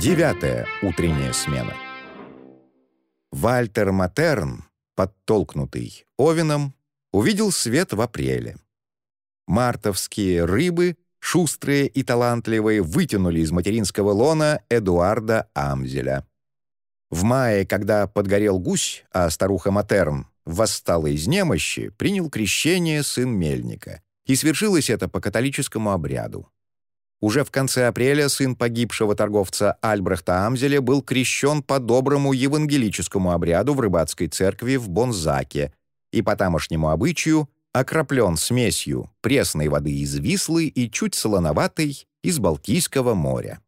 Девятая утренняя смена. Вальтер Матерн, подтолкнутый Овином, увидел свет в апреле. Мартовские рыбы, шустрые и талантливые, вытянули из материнского лона Эдуарда Амзеля. В мае, когда подгорел гусь, а старуха Матерн восстала из немощи, принял крещение сын Мельника. И свершилось это по католическому обряду. Уже в конце апреля сын погибшего торговца Альбрехта Амзеля был крещен по доброму евангелическому обряду в рыбацкой церкви в Бонзаке и по тамошнему обычаю окроплен смесью пресной воды из Вислы и чуть солоноватой из Балтийского моря.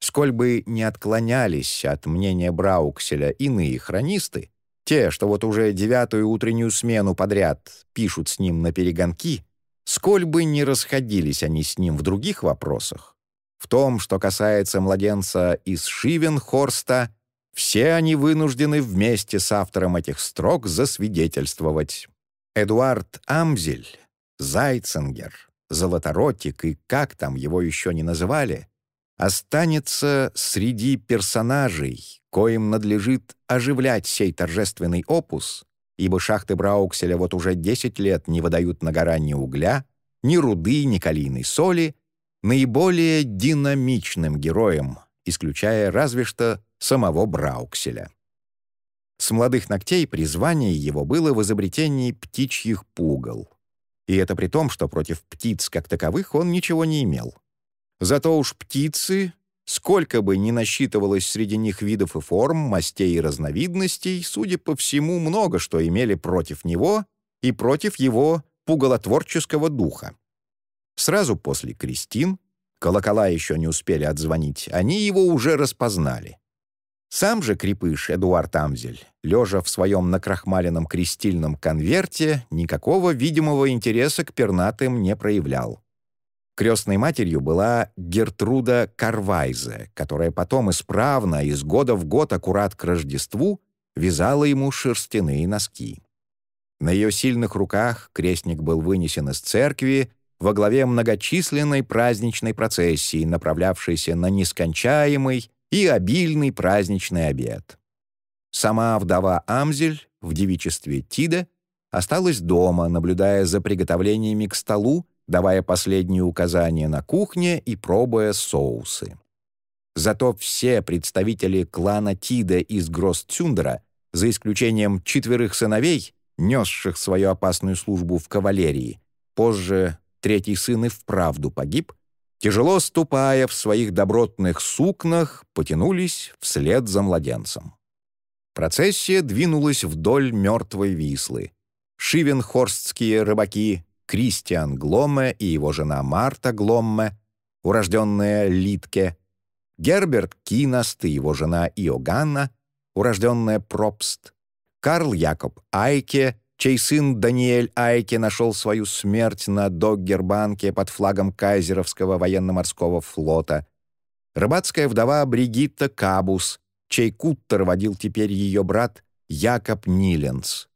Сколь бы не отклонялись от мнения Браукселя иные хронисты, те, что вот уже девятую утреннюю смену подряд пишут с ним на перегонки, сколь бы не расходились они с ним в других вопросах, в том, что касается младенца из Шивенхорста, все они вынуждены вместе с автором этих строк засвидетельствовать. Эдуард Амзель, Зайцингер, Золоторотик и как там его еще не называли, останется среди персонажей, коим надлежит оживлять сей торжественный опус, ибо шахты Браукселя вот уже 10 лет не выдают на гора ни угля, ни руды, ни калийной соли, наиболее динамичным героем, исключая разве что самого Браукселя. С молодых ногтей призвание его было в изобретении птичьих пугал. И это при том, что против птиц как таковых он ничего не имел. Зато уж птицы, сколько бы ни насчитывалось среди них видов и форм, мастей и разновидностей, судя по всему, много что имели против него и против его пугалотворческого духа. Сразу после крестин, колокола еще не успели отзвонить, они его уже распознали. Сам же крепыш Эдуард Амзель, лежа в своем накрахмаленном крестильном конверте, никакого видимого интереса к пернатым не проявлял. Крестной матерью была Гертруда Карвайзе, которая потом исправно, из года в год аккурат к Рождеству, вязала ему шерстяные носки. На ее сильных руках крестник был вынесен из церкви во главе многочисленной праздничной процессии, направлявшейся на нескончаемый и обильный праздничный обед. Сама вдова Амзель в девичестве Тида осталась дома, наблюдая за приготовлениями к столу давая последние указания на кухне и пробуя соусы. Зато все представители клана Тида из Гроссцюндера, за исключением четверых сыновей, несших свою опасную службу в кавалерии, позже третий сын и вправду погиб, тяжело ступая в своих добротных сукнах, потянулись вслед за младенцем. Процессия двинулась вдоль мертвой Вислы. Шивенхорстские рыбаки Кристиан Гломме и его жена Марта Гломме, урожденная Литке, Герберт Кинаст и его жена Иоганна, урожденная Пропст, Карл Якоб Айке, чей сын Даниэль Айке нашел свою смерть на Доггербанке под флагом Кайзеровского военно-морского флота, рыбацкая вдова Бригитта Кабус, чей куттер водил теперь ее брат Якоб Ниленс,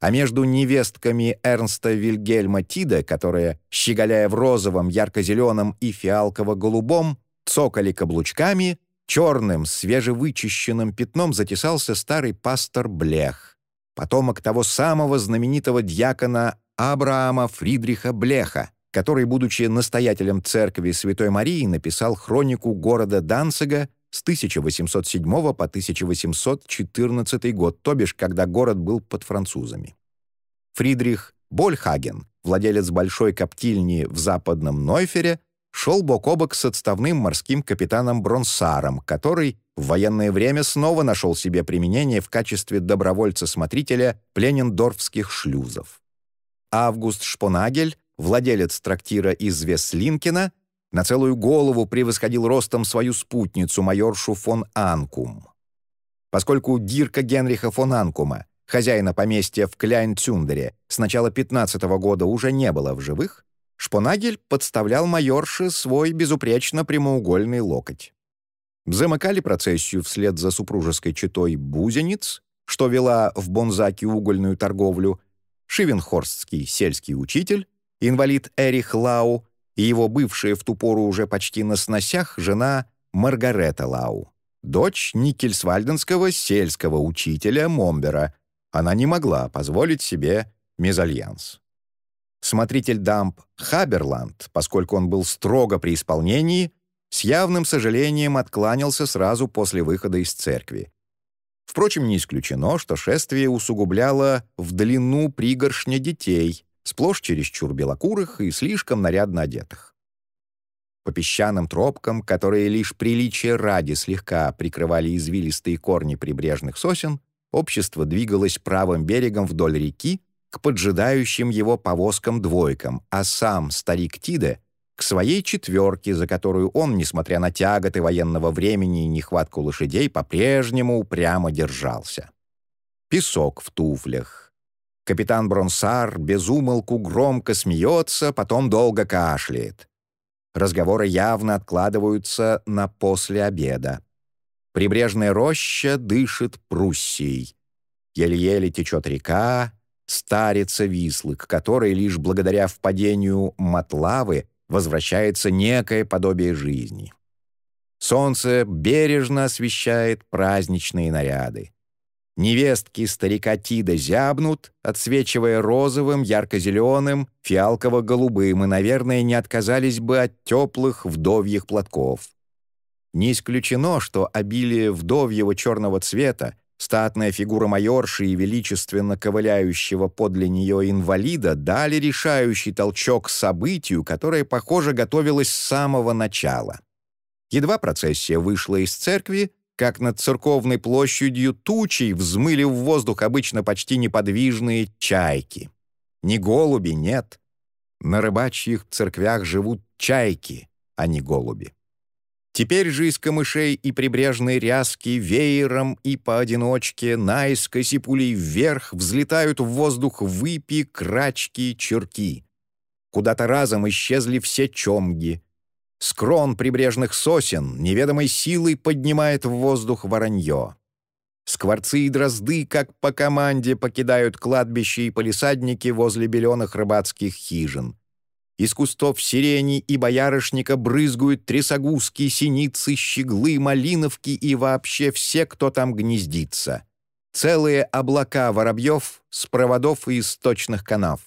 а между невестками Эрнста Вильгельма Тида, которые, щеголяя в розовом, ярко-зеленом и фиалково-голубом, цокали каблучками, черным, свежевычищенным пятном затесался старый пастор Блех, потомок того самого знаменитого дьякона Абраама Фридриха Блеха, который, будучи настоятелем церкви Святой Марии, написал хронику города Данцига с 1807 по 1814 год, то бишь, когда город был под французами. Фридрих Больхаген, владелец большой коптильни в западном Нойфере, шел бок о бок с отставным морским капитаном Бронсаром, который в военное время снова нашел себе применение в качестве добровольца-смотрителя пленендорфских шлюзов. Август Шпонагель, владелец трактира из Веслинкина, на целую голову превосходил ростом свою спутницу, майоршу фон Анкум. Поскольку Дирка Генриха фон Анкума, хозяина поместья в Кляйн-Цюндере, с начала 15 -го года уже не было в живых, Шпонагель подставлял майорше свой безупречно прямоугольный локоть. Замыкали процессию вслед за супружеской четой Бузениц, что вела в Бонзаке угольную торговлю, Шивенхорстский сельский учитель, инвалид Эрих Лау и его бывшая в ту пору уже почти на сносях жена Маргарета Лау, дочь Никельсвальденского сельского учителя Момбера. Она не могла позволить себе мезальянс. Смотритель дамб Хаберланд, поскольку он был строго при исполнении, с явным сожалением откланялся сразу после выхода из церкви. Впрочем, не исключено, что шествие усугубляло в длину пригоршня детей, сплошь чересчур белокурых и слишком нарядно одетых. По песчаным тропкам, которые лишь приличие ради слегка прикрывали извилистые корни прибрежных сосен, общество двигалось правым берегом вдоль реки к поджидающим его повозкам-двойкам, а сам старик Тиде к своей четверке, за которую он, несмотря на тяготы военного времени и нехватку лошадей, по-прежнему упрямо держался. Песок в туфлях. Капитан Бронсар безумолку громко смеется, потом долго кашляет. Разговоры явно откладываются на после обеда. Прибрежная роща дышит Пруссией. Еле-еле течет река, старица Вислы, к которой лишь благодаря впадению Матлавы возвращается некое подобие жизни. Солнце бережно освещает праздничные наряды. Невестки старика Тида зябнут, отсвечивая розовым, ярко-зеленым, фиалково-голубым и, наверное, не отказались бы от теплых вдовьих платков. Не исключено, что обилие вдовьего черного цвета Статная фигура майорши и величественно ковыляющего подле нее инвалида дали решающий толчок событию, которое, похоже, готовилось с самого начала. Едва процессия вышла из церкви, как над церковной площадью тучей взмыли в воздух обычно почти неподвижные чайки. Ни голуби нет. На рыбачьих церквях живут чайки, а не голуби. Теперь же из камышей и прибрежной ряски веером и поодиночке, наискось и пулей вверх взлетают в воздух выпи, крачки, черки. Куда-то разом исчезли все чомги. Скрон прибрежных сосен неведомой силой поднимает в воздух воронье. Скворцы и дрозды, как по команде, покидают кладбище и полисадники возле беленых рыбацких хижин. Из кустов сирени и боярышника брызгают трясогузки, синицы, щеглы, малиновки и вообще все, кто там гнездится. Целые облака воробьев с проводов и источных канав.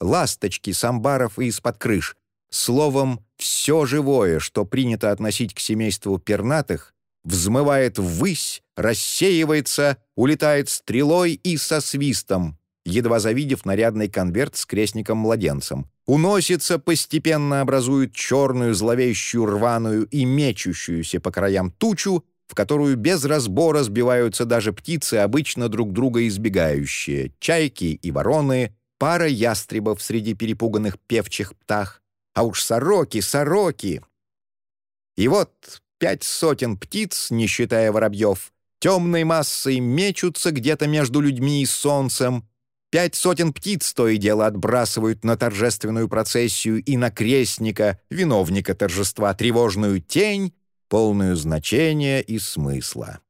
Ласточки с амбаров и из-под крыш. Словом, все живое, что принято относить к семейству пернатых, взмывает ввысь, рассеивается, улетает стрелой и со свистом, едва завидев нарядный конверт с крестником-младенцем, уносится, постепенно образует черную, зловещую, рваную и мечущуюся по краям тучу, в которую без разбора сбиваются даже птицы, обычно друг друга избегающие, чайки и вороны, пара ястребов среди перепуганных певчих птах, а уж сороки, сороки. И вот пять сотен птиц, не считая воробьев, темной массой мечутся где-то между людьми и солнцем, Пять сотен птиц то и дело отбрасывают на торжественную процессию и на крестника, виновника торжества, тревожную тень, полную значения и смысла.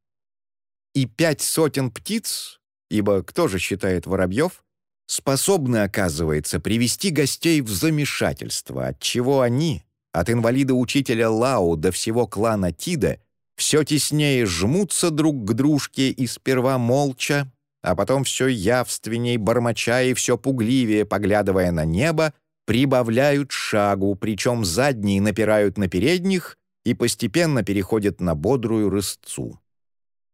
И пять сотен птиц, ибо кто же считает воробьев, способны, оказывается, привести гостей в замешательство, от чего они, от инвалида-учителя Лау до всего клана Тида, все теснее жмутся друг к дружке и сперва молча, а потом все явственней, бормоча и все пугливее, поглядывая на небо, прибавляют шагу, причем задние напирают на передних и постепенно переходят на бодрую рысцу.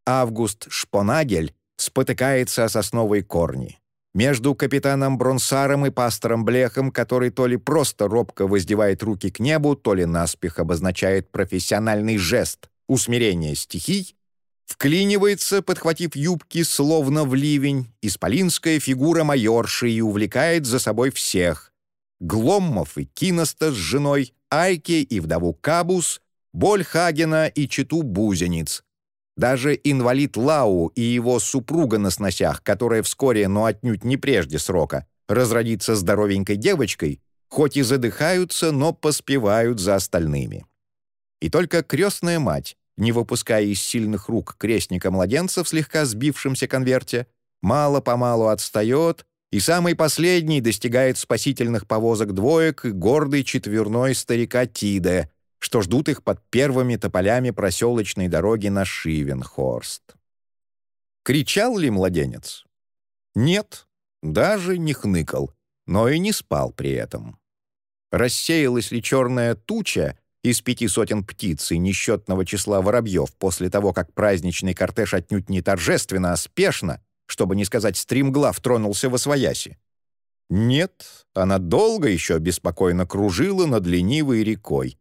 Август Шпонагель спотыкается о сосновой корни. Между капитаном Бронсаром и пастором Блехом, который то ли просто робко воздевает руки к небу, то ли наспех обозначает профессиональный жест усмирения стихий, Вклинивается, подхватив юбки, словно в ливень, исполинская фигура майорши и увлекает за собой всех. Гломмов и Киноста с женой, Айке и вдову Кабус, Больхагена и читу Бузениц. Даже инвалид Лау и его супруга на сносях, которая вскоре, но отнюдь не прежде срока, разродится здоровенькой девочкой, хоть и задыхаются, но поспевают за остальными. И только крестная мать, не выпуская из сильных рук крестника-младенца в слегка сбившемся конверте, мало-помалу отстает, и самый последний достигает спасительных повозок двоек и гордой четверной старика Тиде, что ждут их под первыми тополями проселочной дороги на Шивенхорст. Кричал ли младенец? Нет, даже не хныкал, но и не спал при этом. Рассеялась ли черная туча из пяти сотен птиц и несчетного числа воробьев после того, как праздничный кортеж отнюдь не торжественно, а спешно, чтобы не сказать стримглав, тронулся во свояси? Нет, она долго еще беспокойно кружила над ленивой рекой,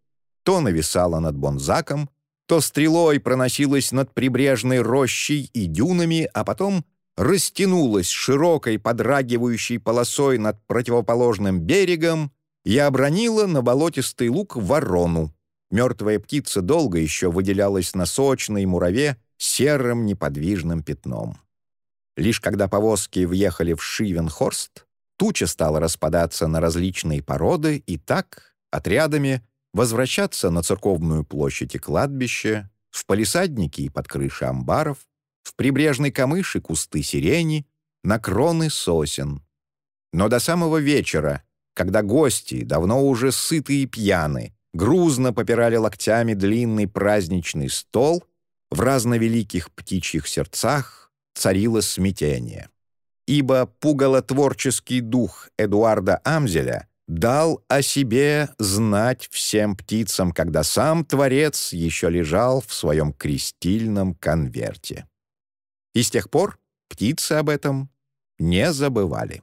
то нависала над Бонзаком, то стрелой проносилась над прибрежной рощей и дюнами, а потом растянулась широкой подрагивающей полосой над противоположным берегом и обронила на болотистый луг ворону. Мертвая птица долго еще выделялась на сочной мураве серым неподвижным пятном. Лишь когда повозки въехали в Шивенхорст, туча стала распадаться на различные породы и так, отрядами, возвращаться на церковную площадь и кладбище, в палисадники и под крыши амбаров, в прибрежной камыши кусты сирени, на кроны сосен. Но до самого вечера, когда гости, давно уже сытые и пьяны, грузно попирали локтями длинный праздничный стол, в разновеликих птичьих сердцах царило смятение. Ибо пугалотворческий дух Эдуарда Амзеля дал о себе знать всем птицам, когда сам Творец еще лежал в своем крестильном конверте. И с тех пор птицы об этом не забывали.